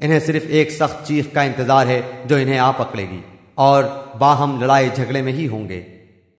इन्हें सिर्फ़ एक सख्त चीख का इंतज़ार है जो इन्हें आ पकड़ेगी, और बाहम लड़ाई झगड़े में ही होंगे।